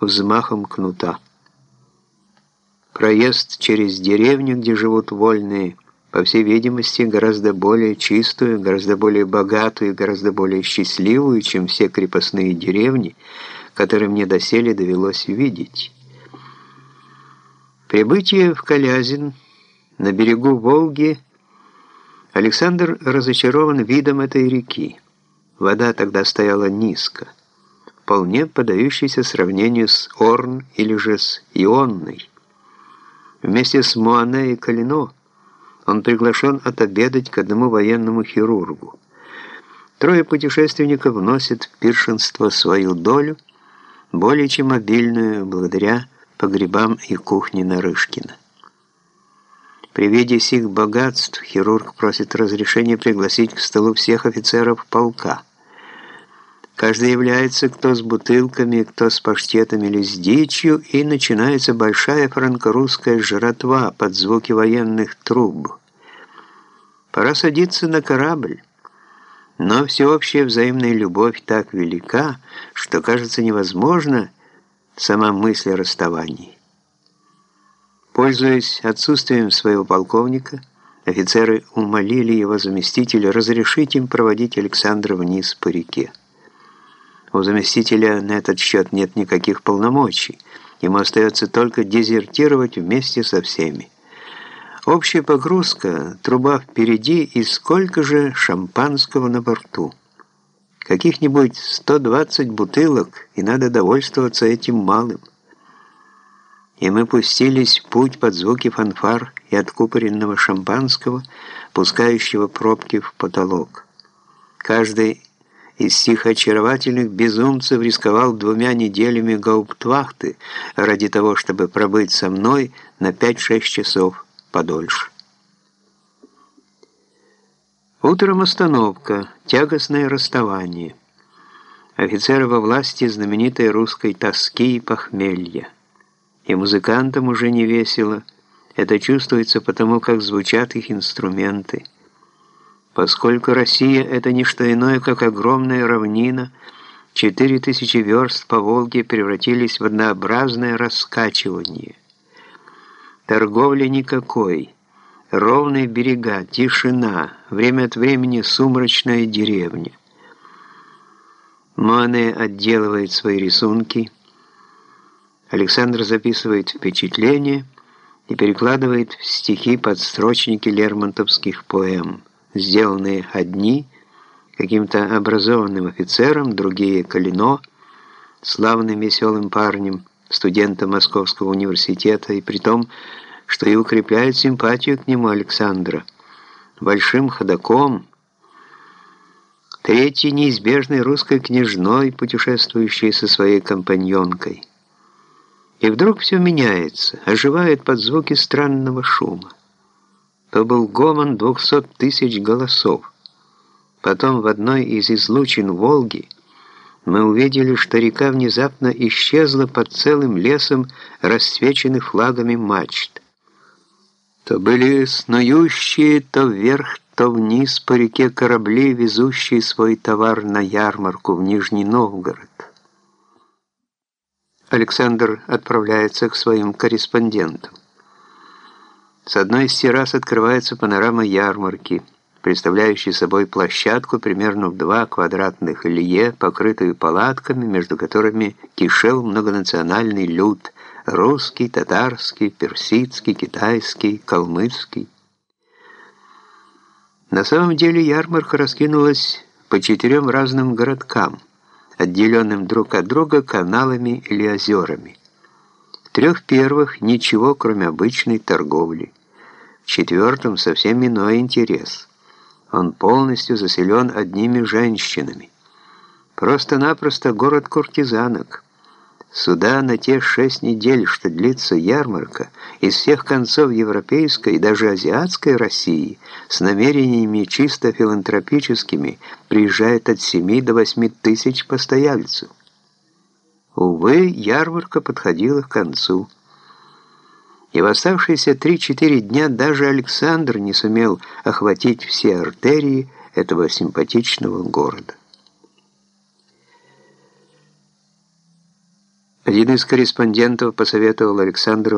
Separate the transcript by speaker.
Speaker 1: взмахом кнута. Проезд через деревню, где живут вольные, по всей видимости, гораздо более чистую, гораздо более богатую, гораздо более счастливую, чем все крепостные деревни, которые мне доселе довелось видеть. Прибытие в Калязин на берегу Волги Александр разочарован видом этой реки. Вода тогда стояла низко, вполне подающейся сравнению с Орн или же с Ионной. Вместе с Муане и Калино он приглашен отобедать к одному военному хирургу. Трое путешественников вносят в пиршенство свою долю, более чем обильную, благодаря погребам и кухне Нарышкина. При виде сих богатств хирург просит разрешения пригласить к столу всех офицеров полка. Каждый является кто с бутылками, кто с паштетами или с дичью, и начинается большая франко-русская жратва под звуки военных труб. Пора садиться на корабль. Но всеобщая взаимная любовь так велика, что кажется невозможно сама мысль о расставании. Пользуясь отсутствием своего полковника, офицеры умолили его заместителя разрешить им проводить Александра вниз по реке. У заместителя на этот счет нет никаких полномочий, ему остается только дезертировать вместе со всеми. Общая погрузка, труба впереди и сколько же шампанского на борту. Каких-нибудь 120 бутылок, и надо довольствоваться этим малым. И мы пустились в путь под звуки фанфар и откупоренного шампанского, пускающего пробки в потолок. Каждый из сих очаровательных безумцев рисковал двумя неделями гауптвахты ради того, чтобы пробыть со мной на 5-6 часов подольше. Утром остановка, тягостное расставание. Офицеры во власти знаменитой русской тоски и похмелья. И музыкантам уже не весело. Это чувствуется потому, как звучат их инструменты. Поскольку Россия – это не что иное, как огромная равнина, четыре тысячи верст по Волге превратились в однообразное раскачивание – Торговли никакой. Ровные берега, тишина, время от времени сумрачная деревня. Мане отделывает свои рисунки. Александр записывает впечатления и перекладывает в стихи подстрочники лермонтовских поэм, сделанные одни каким-то образованным офицером, другие Калино, славным веселым парнем, студентом Московского университета, и при том, что и укрепляет симпатию к нему Александра. Большим ходаком, третьей неизбежной русской княжной, путешествующей со своей компаньонкой. И вдруг все меняется, оживает под звуки странного шума. То был гомон двухсот тысяч голосов. Потом в одной из излучин Волги – мы увидели, что река внезапно исчезла под целым лесом расцвеченных флагами мачт. То были снующие то вверх, то вниз по реке корабли, везущие свой товар на ярмарку в Нижний Новгород. Александр отправляется к своим корреспондентам. С одной из террас открывается панорама ярмарки – представляющий собой площадку примерно в два квадратных лье, покрытую палатками, между которыми кишел многонациональный люд – русский, татарский, персидский, китайский, калмыцкий. На самом деле ярмарка раскинулась по четырем разным городкам, отделенным друг от друга каналами или озерами. В трех первых ничего, кроме обычной торговли. Четвертом совсем иной интерес – он полностью заселен одними женщинами. Просто-напросто город куртизанок. Сюда на те шесть недель, что длится ярмарка, из всех концов европейской и даже азиатской России с намерениями чисто филантропическими приезжает от семи до восьми тысяч постояльцев. Увы, ярмарка подходила к концу и в оставшиеся 3-4 дня даже Александр не сумел охватить все артерии этого симпатичного города. Один из корреспондентов посоветовал Александру